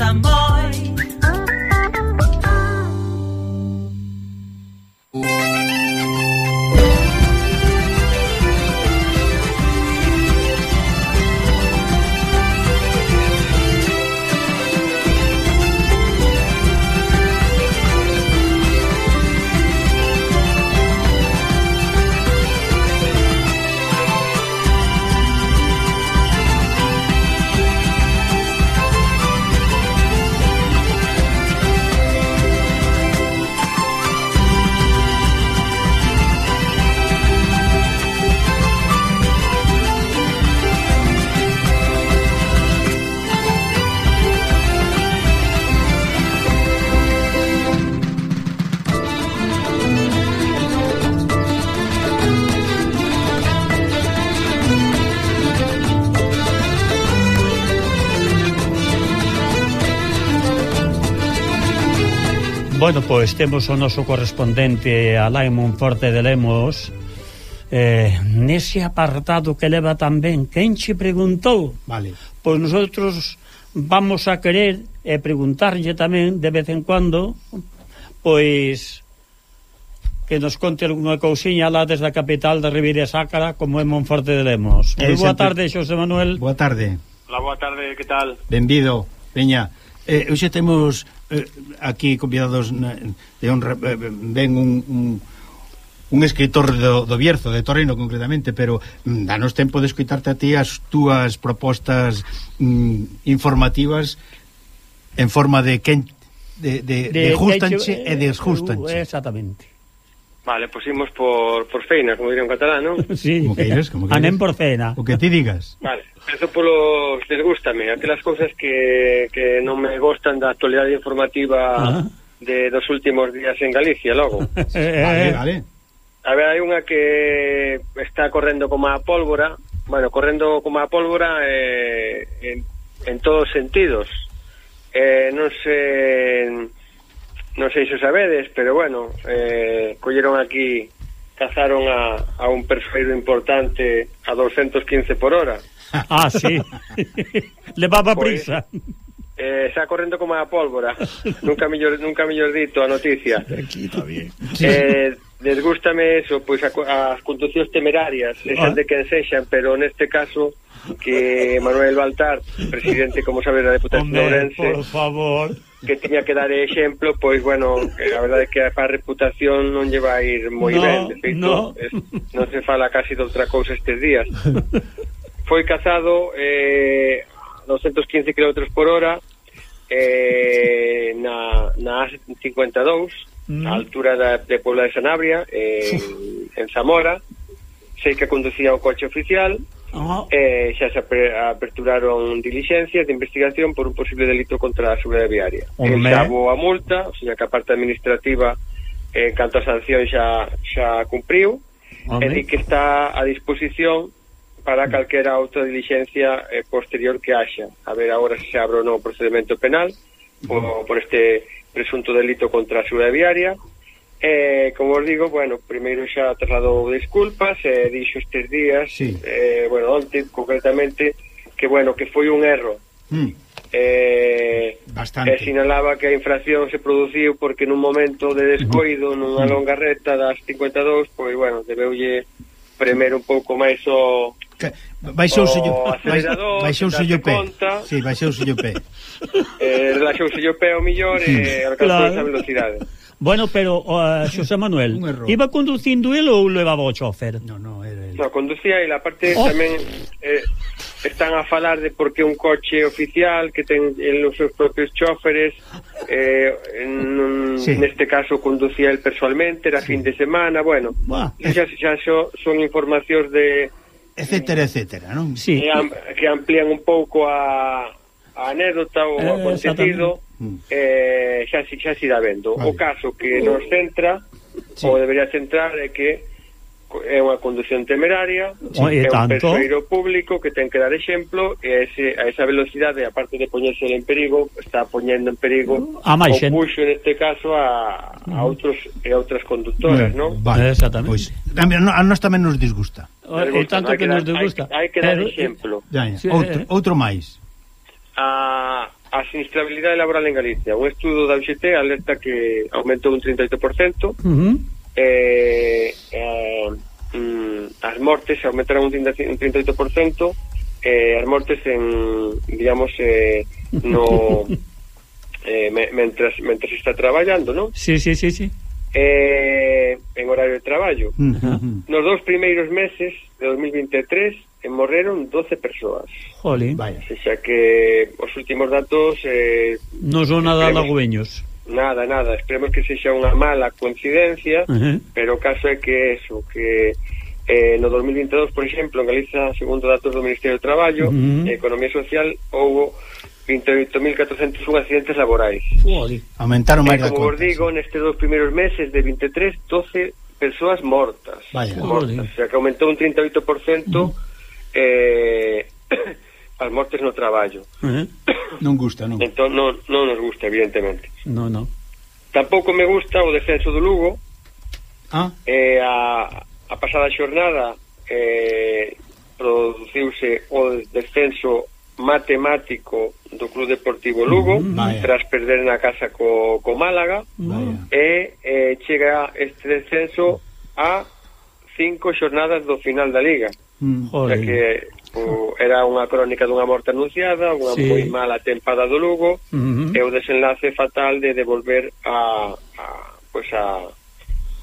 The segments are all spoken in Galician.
amor. Bueno, pois temos o noso correspondente Alain Monforte de Lemos eh, nese apartado que leva tamén quen che preguntou vale. pois nosotros vamos a querer e preguntarlle tamén de vez en cuando pois que nos conte alguna cousiña lá desde a capital da Ribeira Sácara como é Monforte de Lemos. Moi boa tarde, Xosé Manuel. Boa tarde. Hola, boa tarde, que tal? Benvido, veña. Eh, hoxe temos eh, aquí convidados na, de honra, eh, ven un, un un escritor do, do Bierzo, de Torreno concretamente, pero mm, danos tempo de escoitarte a ti as túas propostas mm, informativas en forma de quen de, de, de, de justanche de, e desjustanche. Eh, exactamente. Vale, pois pues imos por, por feina, como diría un catalán, non? sí, como queiras, como queiras. anem por feina. O que ti digas. Vale, eso polo desgústame, aquelas cousas que, que non me gustan da actualidade informativa ah. de dos últimos días en Galicia, logo. Eh, vale, eh, eh. vale. A ver, hai unha que está correndo como a pólvora, bueno, correndo como a pólvora eh, en, en todos os sentidos. Eh, non sei non sei se sabedes, pero bueno, eh, colleron aquí, cazaron a, a un persoeiro importante a 215 por hora. Ah, sí. Levaba pois, prisa. Eh, está correndo como a pólvora. nunca mellor nunca mellor dito a noticia. Aquí está bien. Eh, Desgústame eso, pois a, as conducións temerarias, esas ah. de quen sexan, pero neste caso que Manuel Baltar, presidente, como sabes, da Deputación Hombre, Ourense, por favor que tiña que dar exemplo, pois bueno, eh, a verdade é que a reputación non lle vai ir moi no, ben, de feito, no. es, non se fala casi de outra cousa estes días. Foi cazado eh, 215 km por hora eh, na, na A52 mm. a altura da, de Puebla de Sanabria, en, en Zamora. Sei que conducía o coche oficial, Oh. Eh, xa se aperturaron dilixencias de investigación por un posible delito contra a seguridade viaria. Home. El xa a multa, o sea, que a parte administrativa en eh, canto a sanción xa, xa cumpriu, Home. e di que está a disposición para calquera outra dilixencia eh, posterior que haxa. A ver agora se abre o novo procedimento penal por, por este presunto delito contra a seguridade viaria e, como os digo, bueno, primeiro xa trasladou disculpas e dixo estes días, sí. eh, bueno, onte concretamente, que bueno, que foi un erro. Mm. Eh, Bastante. E sinalaba que a infracción se produciu porque nun momento de descoido, nunha mm. longa recta das 52, pois, bueno, debeulle premer un pouco máis o baixouse o acelerador, baixouse o pé. Conta, sí, baixouse o pé. Eh, relaxouse o pé ao millor e eh, alcanzou claro. esa velocidade. Bueno, pero uh, Xosé Manuel, iba conducindo el ou levaba o chofer? No, no, era el. No, conducía e a parte oh. tamén eh, están a falar de por que un coche oficial que ten en os seus propios choferes eh, en, sí. neste caso conducía el personalmente era sí. fin de semana, bueno Buah. xa, xa son informacións de etcétera, etcétera non? Sí. Que, am, que amplían un pouco a, a anécdota ou mm. eh, acontecido eh, xa, xa, xa se irá vendo vale. o caso que nos centra sí. ou debería centrar é que é unha conducción temeraria, sí, é tanto? un persoeiro público que ten que dar exemplo e ese, a esa velocidade, aparte de poñerse en perigo, está poñendo en perigo uh, a máis o puxo neste caso a, a uh-huh. outros e outras conductoras, eh, non? No? Vale, exactamente. Pois, tamén, a nós tamén nos disgusta. E tanto que, que nos disgusta. Hai, hai que dar Pero, exemplo. Ya, ya. Sí, eh, outro, eh, outro máis. A a sinistrabilidade laboral en Galicia. Un estudo da UGT alerta que aumentou un 38%, uh -huh eh, eh, mm, as mortes aumentaron un 38%, eh, as mortes en, digamos, eh, no... eh, me, mentras, mentras está traballando, non? Sí, sí, sí, sí. Eh, en horario de traballo. Uh -huh. Nos dous primeiros meses de 2023 eh, morreron 12 persoas. Jolín. Vaya. O sea que os últimos datos... Eh, non son nada Esperemos. Nada, nada, esperemos que sexa unha mala coincidencia, uh -huh. pero o caso é que eso, que eh, no 2022, por exemplo, en Galiza, segundo datos do Ministerio do Traballo, uh -huh. e Economía Social, houbo 28.401 accidentes laborais. Uy, aumentaron máis da conta. Como vos digo, nestes dos primeiros meses de 23, 12 persoas mortas. Vaya, mortas. Uy. O sea, que aumentou un 38% uh -huh. eh, as mortes no traballo. Uh eh? -huh. Non gusta, non. Entón non, non nos gusta, evidentemente. No, no. Tampouco me gusta o descenso do Lugo. Ah. Eh, a, a pasada xornada eh, produciuse o descenso matemático do Club Deportivo Lugo mm, vaya. tras perder na casa co, co Málaga vaya. e eh, chega este descenso a cinco xornadas do final da Liga mm, o sea que o, era unha crónica dunha morte anunciada, unha sí. moi mala tempada do Lugo, uh -huh. e o desenlace fatal de devolver a, a pois a,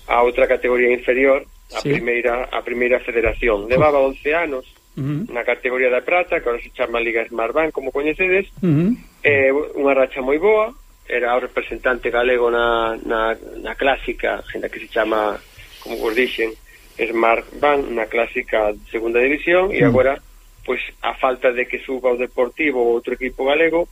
a outra categoría inferior, a sí. primeira a primeira federación. Levaba 11 anos uh -huh. na categoría da prata, que agora se chama Liga Smartbank, como coñecedes, uh -huh. eh, unha racha moi boa, era o representante galego na, na, na clásica, na que se chama, como vos dixen, Smart Bank na clásica segunda división e agora pois a falta de que suba o Deportivo ou outro equipo galego,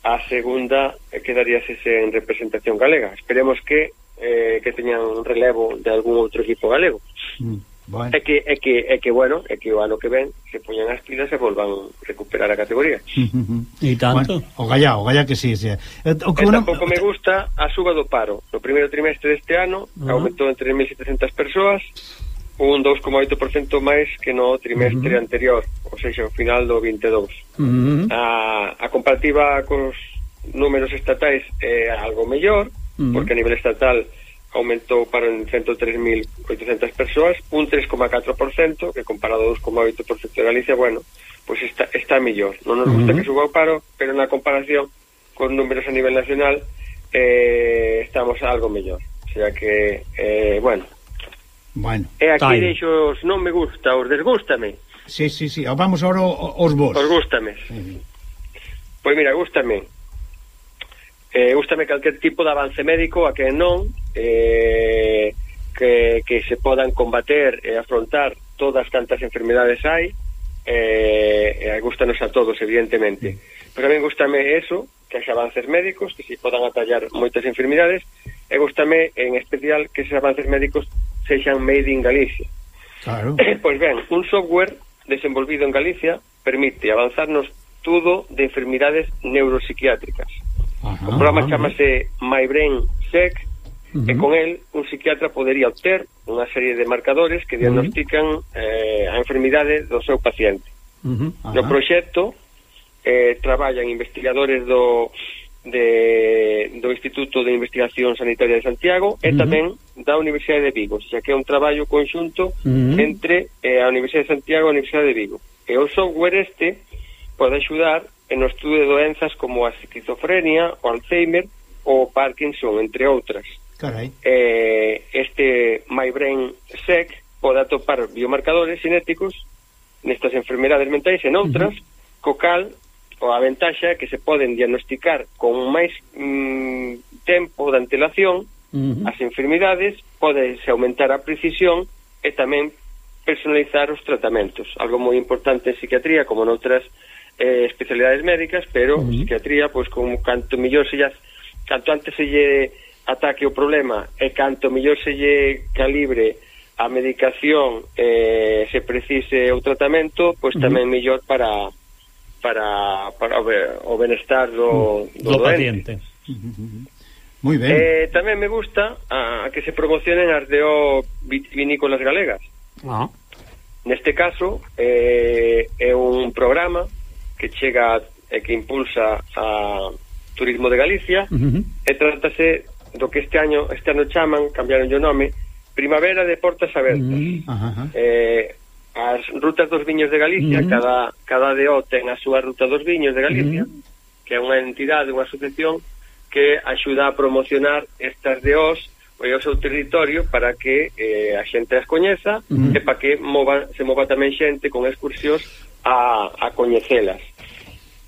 a segunda eh, quedaríase sen representación galega. Esperemos que eh, que teñan un relevo de algún outro equipo galego. Mm, bueno. É que é que é que bueno, é que o ano que ven se poñan as pilas e volvan recuperar a categoría. E tanto. Bueno, o Gallá, o Gallá que sí, sí. Eh, o que eh, bueno... tampouco me gusta a suba do paro. No primeiro trimestre deste ano uh -huh. aumentou en 3700 persoas un 2,8% máis que no trimestre uh -huh. anterior, ou seja, o final do 22. Uh -huh. a, a comparativa cos números estatais é algo mellor, uh -huh. porque a nivel estatal aumentou para 103.800 persoas, un 3,4%, que comparado ao 2,8% de Galicia, bueno, pois pues está, está mellor. Non nos gusta uh -huh. que suba o paro, pero na comparación con números a nivel nacional eh, estamos algo mellor. O sea que, eh, bueno, Bueno, e aquí deixo os non me gusta, os desgústame. Sí, sí, sí, ah, vamos ahora os vos. Os gústame. Uh -huh. Pois mira, gústame. Eh, gústame calquer tipo de avance médico a que non eh, que, que se podan combater e afrontar todas cantas enfermedades hai eh, e gústanos a todos, evidentemente. Pero tamén gústame eso, que hai avances médicos, que se podan atallar moitas enfermidades, e gústame en especial que esos avances médicos sexan made in Galicia. Claro. Pois ben, un software desenvolvido en Galicia permite avanzar no estudo de enfermidades neuropsiquiátricas. Ajá, o programa ajá. chamase MyBrain Sec uh -huh. e con el un psiquiatra podería obter unha serie de marcadores que diagnostican uh -huh. eh, a enfermidade do seu paciente. Uh -huh, ajá. no proxecto eh, traballan investigadores do de, do Instituto de Investigación Sanitaria de Santiago e tamén da Universidade de Vigo, xa que é un traballo conxunto uh -huh. entre eh, a Universidade de Santiago e a Universidade de Vigo. E o software este pode axudar en o estudo de doenzas como a esquizofrenia, o Alzheimer ou o Parkinson, entre outras. Carai. Eh, este MyBrain Sec pode atopar biomarcadores cinéticos nestas enfermedades mentais e noutras, uh -huh. co cal a ventaxa é que se poden diagnosticar con máis mm, tempo de antelación uh -huh. as enfermidades, podese aumentar a precisión e tamén personalizar os tratamentos, algo moi importante en psiquiatría como noutras eh, especialidades médicas, pero uh -huh. psiquiatría pois como canto mellor se llas, canto antes se lle ataque o problema e canto mellor se lle calibre a medicación eh, se precise o tratamento, pois tamén uh -huh. mellor para para, para o benestar do, mm. do, do paciente. Moi ben. Eh, tamén me gusta a, a que se promocionen as de o vitivinícolas galegas. Ah. Neste caso, eh, é un programa que chega e que impulsa a Turismo de Galicia uh -huh. e trátase do que este ano este ano chaman, cambiaron o nome, Primavera de Portas Abertas. Uh -huh. Uh -huh. Eh, as rutas dos viños de Galicia, mm. cada, cada DO ten a súa ruta dos viños de Galicia, mm. que é unha entidade, unha asociación que axuda a promocionar estas DOs e o seu territorio para que eh, a xente as coñeza mm. e para que mova, se mova tamén xente con excursións a, a coñecelas.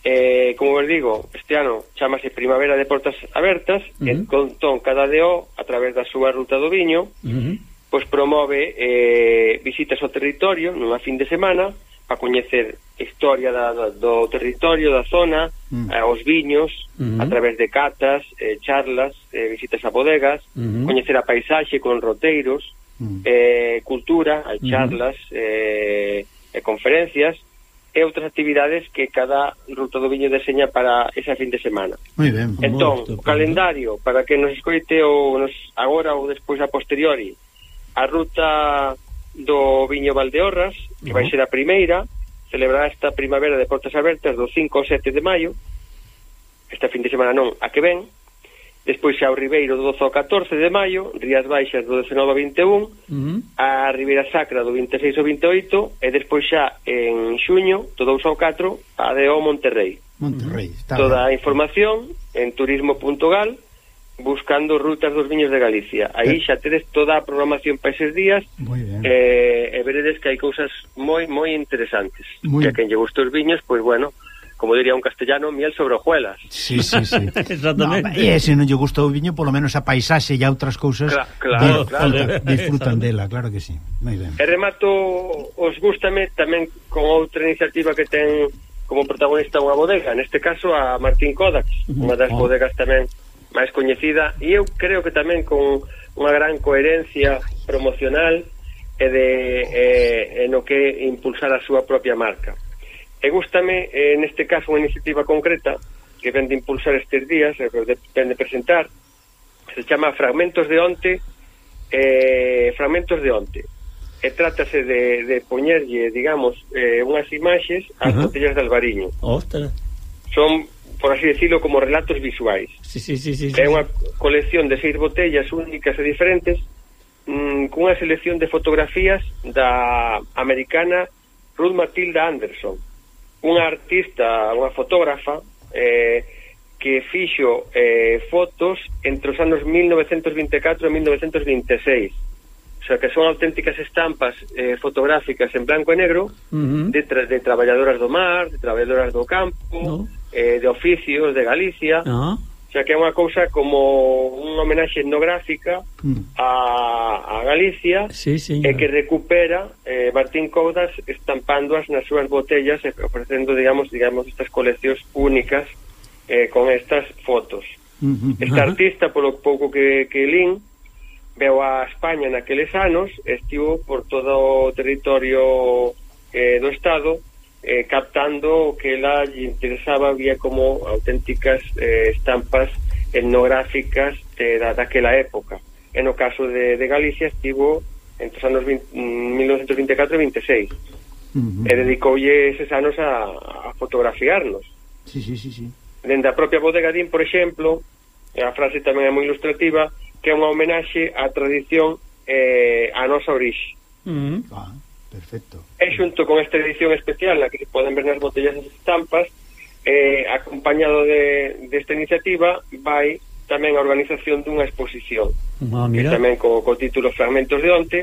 Eh, como vos digo, este ano chamase Primavera de Portas Abertas, mm. -huh. entón cada DO, a través da súa ruta do viño, uh -huh pois promove eh, visitas ao territorio nunha fin de semana para coñecer a historia da, da, do territorio, da zona, mm. eh, os viños, uh -huh. a través de catas, eh, charlas, eh, visitas a bodegas, uh -huh. coñecer a paisaxe con roteiros, uh -huh. eh, cultura, hai charlas, uh -huh. eh, e conferencias, e outras actividades que cada ruta do viño deseña para esa fin de semana. Muy ben. Entón, o calendario, para que nos escoite ou nos agora ou despois a posteriori, a ruta do Viño Valdeorras, que vai ser a primeira, celebrará esta primavera de portas abertas do 5 ao 7 de maio, esta fin de semana non, a que ven, despois ao Ribeiro do 12 ao 14 de maio, Rías Baixas do 19 ao 21, uh -huh. a Ribeira Sacra do 26 ao 28, e despois xa en xuño, do 2 ao 4, a de O Monterrey. Monterrey, está Toda a información en turismo.gal, buscando rutas dos viños de Galicia. Aí eh. xa tedes toda a programación para eses días eh, e veredes que hai cousas moi moi interesantes. Muy que a quen lle gustou os viños, pois bueno, como diría un castellano, miel sobre hojuelas. Sí, sí, sí. Exactamente. No, e se non lle gusta o viño, polo menos a paisaxe e a outras cousas Cla claro, claro. Disfrutan dela, claro que sí. Moi ben. E remato, os gustame tamén con outra iniciativa que ten como protagonista unha bodega, neste caso a Martín Kodak, unha das oh. bodegas tamén máis coñecida e eu creo que tamén con unha gran coherencia promocional e de eh, o que impulsar a súa propia marca. E gustame eh, neste caso unha iniciativa concreta que ven de impulsar estes días, e que ven de presentar, se chama Fragmentos de onte, eh, Fragmentos de onte. E trátase de, de poñerlle, digamos, eh, unhas imaxes ás uh -huh. botellas de albariño. Ostras. Son por así decirlo, como relatos visuais. Sí, sí, sí, sí, é unha colección de seis botellas únicas e diferentes mmm, cunha selección de fotografías da americana Ruth Matilda Anderson, unha artista, unha fotógrafa eh, que fixo eh, fotos entre os anos 1924 e 1926. O sea, que son auténticas estampas eh, fotográficas en blanco e negro uh -huh. de, tra de traballadoras do mar, de traballadoras do campo, no eh, de oficios de Galicia ah. xa que é unha cousa como unha homenaxe etnográfica mm. a, a Galicia sí, e que recupera eh, Martín Coudas estampándoas nas súas botellas eh, e ofrecendo, digamos, digamos estas coleccións únicas eh, con estas fotos. Uh -huh. Este artista, polo pouco que, que lín, veu a España naqueles anos, estivo por todo o territorio eh, do Estado eh, captando o que ela lle interesaba había como auténticas eh, estampas etnográficas de, da, daquela época e no caso de, de Galicia estivo entre os anos 20, 1924 e 26 uh -huh. e dedicoulle eses anos a, a fotografiarnos sí, sí, sí, sí. dende a propia bodega din, por exemplo a frase tamén é moi ilustrativa que é unha homenaxe á tradición eh, a nosa orixe uh -huh. ah, perfecto E xunto con esta edición especial na que se poden ver nas botellas as estampas, eh, acompañado de, desta de iniciativa, vai tamén a organización dunha exposición ah, mira. tamén co, co título Fragmentos de Onte.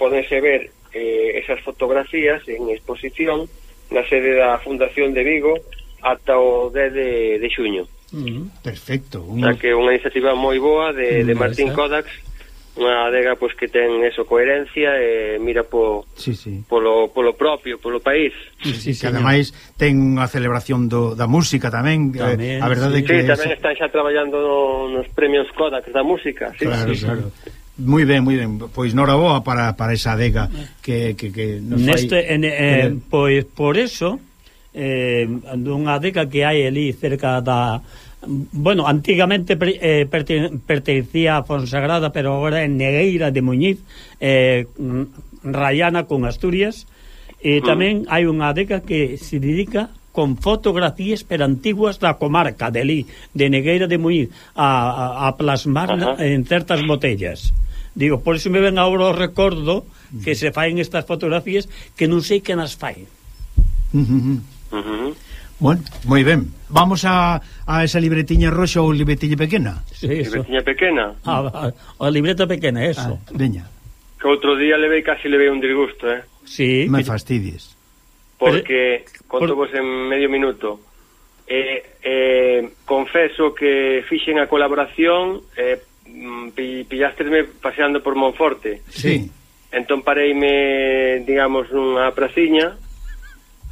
Podense ver eh, esas fotografías en exposición na sede da Fundación de Vigo ata o 10 de, de xuño. Mm, Perfecto un... que unha iniciativa moi boa de, de Martín Kodax unha adega pois que ten eso coherencia e mira po, sí, sí. polo polo propio, polo país. Sí, sí, sí, que ademais ten unha celebración do, da música tamén, eh, tamén eh, a verdade sí. que Sí, tamén están xa traballando no, nos premios Kodak da música, sí. Claro, sí, claro. Sí. Moi ben, moi ben. Pois noraboa para, para esa adega que, que, que nos Neste, fai... en, eh, pois por eso eh, dunha adega que hai ali cerca da bueno, antigamente eh, pertenecía a Fonsagrada, pero agora é Negueira de Muñiz, eh, Rayana con Asturias, e mm. tamén hai unha deca que se dedica con fotografías pero antiguas da comarca de Lí, de Negueira de Muñiz, a, a plasmar Ajá. en certas botellas. Digo, por iso me ven agora o recordo que se faen estas fotografías que non sei que nas fai. Uh -huh. Uh -huh. Bueno, moi ben. Vamos a, a esa libretiña roxa ou libretiña pequena. Sí, eso. Libretiña pequena. Ah, a, a libreta pequena, eso. Ah, veña. Que outro día levei casi levei un disgusto, eh. Sí. Me que... fastidies. Porque, Pero, conto por... vos en medio minuto, eh, eh, confeso que fixen a colaboración mm, eh, pillasteme paseando por Monforte. Sí. Entón pareime, digamos, nunha praciña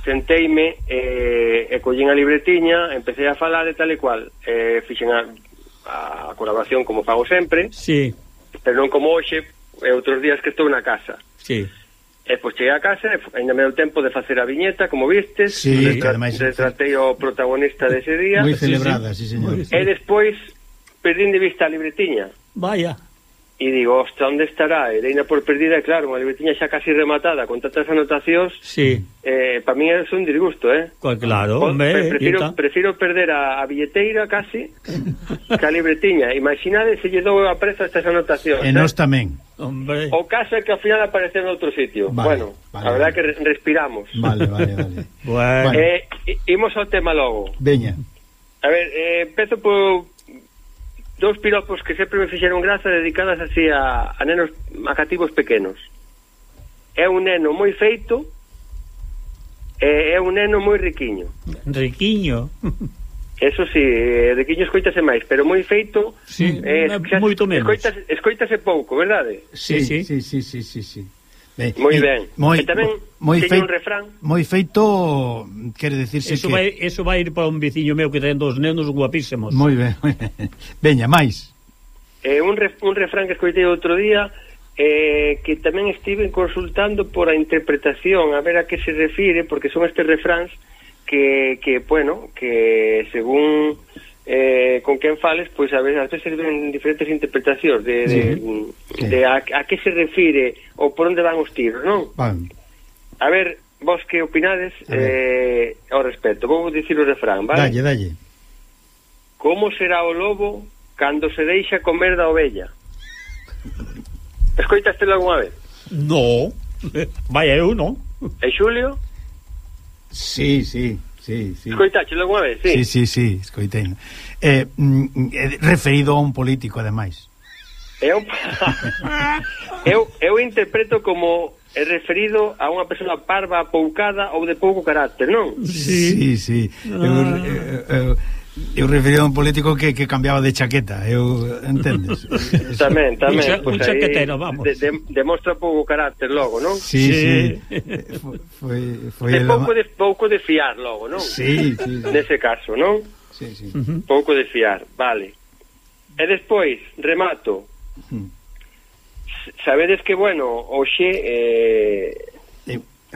senteime eh, e collín a libretiña, empecé a falar e tal e cual. Eh, fixen a, a colaboración como fago sempre, sí. pero non como hoxe e outros días que estou na casa. Sí. E pois cheguei a casa e ainda me deu tempo de facer a viñeta, como vistes, sí, retra ademais, retratei o protagonista dese día. Moi celebrada, sí, sí, sí señor. E despois perdín de vista a libretiña. Vaya. E digo, ostra, onde estará? E deina por perdida, claro, unha libretiña xa casi rematada con tantas anotacións. Sí. Eh, para mí é un disgusto, eh? Claro, hombre. Prefiro, prefiro perder a, a billeteira casi que a libretiña. Imaginade se lle dou a preza estas anotacións. E nós ¿eh? tamén. Hombre. O caso é que ao final aparece en outro sitio. Vale, bueno, vale, a verdad vale. que respiramos. Vale, vale, vale. bueno. eh, imos ao tema logo. Veña. A ver, eh, empezo por dous piropos que sempre me fixeron graza dedicadas así a, a nenos a cativos pequenos. É un neno moi feito e é un neno moi riquiño. Riquiño? Eso sí, eh, riquiño escoitase máis, pero moi feito sí, eh, moito menos. Escoitase, escoitase pouco, verdade? Sí, sí, sí, sí, sí, sí. sí. Ben, moi eh, ben. Moi, e tamén moi teño fei, un refrán. Moi feito, quere decirse eso que... Vai, eso vai ir para un veciño meu que ten dos nenos guapísimos. Moi ben, moi ben. Veña, máis. Eh, un, ref, un refrán que escoitei outro día eh, que tamén estive consultando por a interpretación, a ver a que se refire, porque son estes refráns que, que bueno, que según eh, con quen fales, pois a veces, a veces ven diferentes interpretacións de, de, sí. de a, a que se refire ou por onde van os tiros, non? Van. A ver, vos que opinades eh, ao respecto. Vou dicir o refrán, vale? Dalle, dalle. Como será o lobo cando se deixa comer da ovella? Escoitaste algunha vez? No. Vaya eu, non. E Xulio? Sí, sí sí, sí. Escoitáchelo unha vez, sí? Sí, sí, sí, escoitei. Eh, mm, eh, referido a un político, ademais. Eu, eu, eu interpreto como é referido a unha persoa parva, poucada ou de pouco carácter, non? Sí, sí. sí. Ah. Eu, eu, eu, Eu refería a un político que, que cambiaba de chaqueta, eu entendes? tamén, tamén. Un, pues un chaquetero, vamos. De, de, demostra pouco carácter logo, non? Sí, sí. sí. foi, foi é pouco, de, pouco de fiar logo, non? Sí, sí. Nese caso, non? Sí, sí. Uh -huh. Pouco de fiar, vale. E despois, remato. Sabedes que, bueno, hoxe... Eh,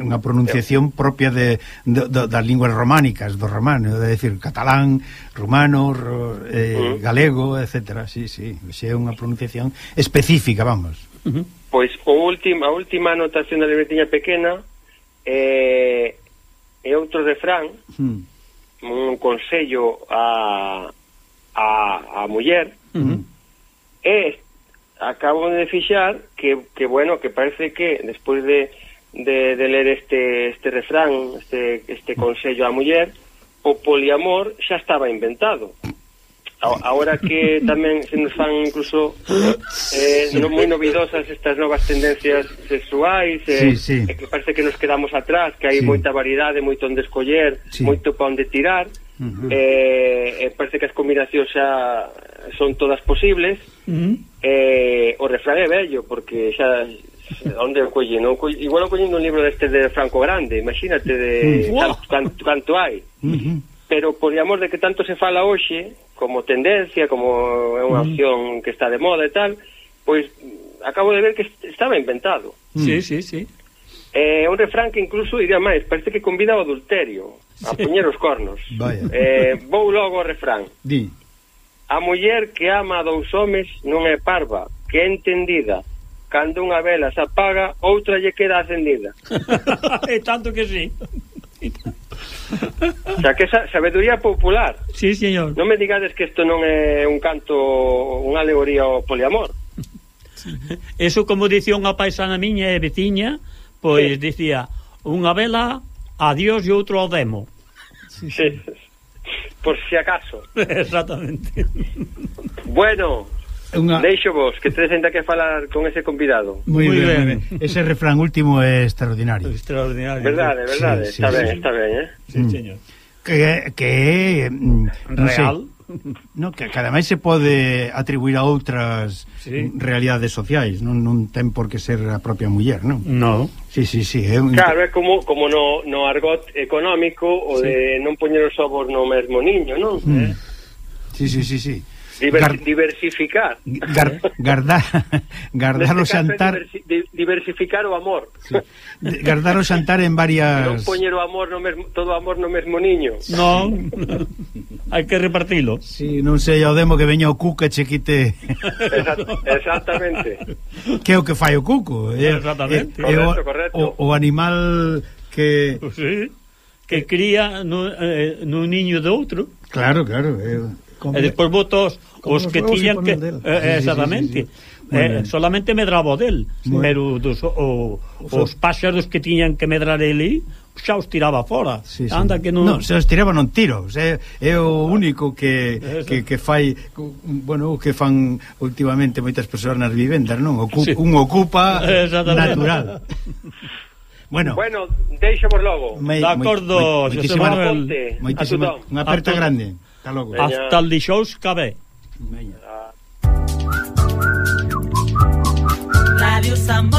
unha pronunciación propia de, de, de, das linguas románicas, do romano, é dicir, catalán, rumano, ro, eh, uh -huh. galego, etc. Sí, sí, é unha pronunciación específica, vamos. Uh -huh. Pois o último, a última anotación da libretiña pequena eh, é outro refrán, uh -huh. un consello a, a, a muller, uh -huh. e acabo de fixar que, que bueno, que parece que despois de de, de ler este, este refrán, este, este consello á muller, o poliamor xa estaba inventado. Ahora que tamén se nos fan incluso eh, no, moi novidosas estas novas tendencias sexuais eh, sí, sí. Eh, que parece que nos quedamos atrás que hai sí. moita variedade, moito onde escoller sí. moito pa onde tirar uh -huh. eh, eh, parece que as combinacións xa son todas posibles uh -huh. eh, o refrán é bello porque xa onde o colle, O. Igual o collendo un libro deste de Franco Grande, imagínate de wow. canto, canto hai. Uh -huh. Pero, por amor de que tanto se fala hoxe, como tendencia, como é unha opción que está de moda e tal, pois acabo de ver que estaba inventado. Mm. Sí, sí, sí. É eh, un refrán que incluso diría máis, parece que convida ao adulterio, a sí. poñer os cornos. Vaya. Eh, vou logo ao refrán. Di. A muller que ama a dous homes non é parva, que é entendida, cando unha vela se apaga, outra lle queda acendida. e tanto que sí. o sea, que esa sabeduría popular. Sí, señor. Non me digades que isto non é un canto, unha alegoría ao poliamor. Eso como dicía unha paisana miña e veciña, pois sí. dicía unha vela a Dios e outro ao demo. Sí. sí. Por si acaso. Exactamente. Bueno, Una... Deixo vos, que tedes ainda que falar con ese convidado. Muy, muy ben, ben. Ese refrán último é extraordinario. Extraordinario. Verdade, verdade. Sí, sí, está sí, ben, sí. está ben, eh? Sí, mm. señor. Que, que é... Mm, Real. Sei, no, que que ademais se pode atribuir a outras sí. realidades sociais, non, non ten por que ser a propia muller, non? No. Sí, sí, sí. É un... Claro, é como, como no, no argot económico o sí. de non poñer os ovos no mesmo niño, non? Mm. Eh? Sí, sí, sí, sí. Diver, diversificar. Gar, gardar, gardar o xantar... Diversi, diversificar o amor. Sí. Gardar o xantar en varias... Non poñer o amor no mesmo, todo o amor no mesmo niño. Non, hai que repartilo. Sí, non sei, ao demo que veña o cuca che quite... Exact, exactamente. Que é o que fai o cuco? É, exactamente. Eh, eh, é, é correcto, o, correcto. O, o animal que... Sí, que cría no, eh, no niño de outro. Claro, claro, é... Eh. E eh, despois voto os, os que tiñan que... Eh, exactamente. Sí, sí, sí, sí. Eh, solamente medraba del, sí. pero dos, o, o sea, os páxaros que tiñan que medrar ele xa os tiraba fora. Sí, sí. Anda que non... non, se os tiraba non tiros, é, é o único que, Eso. que, que fai, bueno, o que fan últimamente moitas persoas nas vivendas, non? Ocu sí. Un ocupa natural. Bueno, bueno deixo por logo. De acordo, moi, José Manuel. Unha aperta grande. Hasta, logo. Veña. Hasta el dixous que ve. Vinga. Ràdio Sant